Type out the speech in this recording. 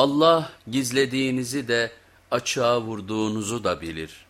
Allah gizlediğinizi de açığa vurduğunuzu da bilir.''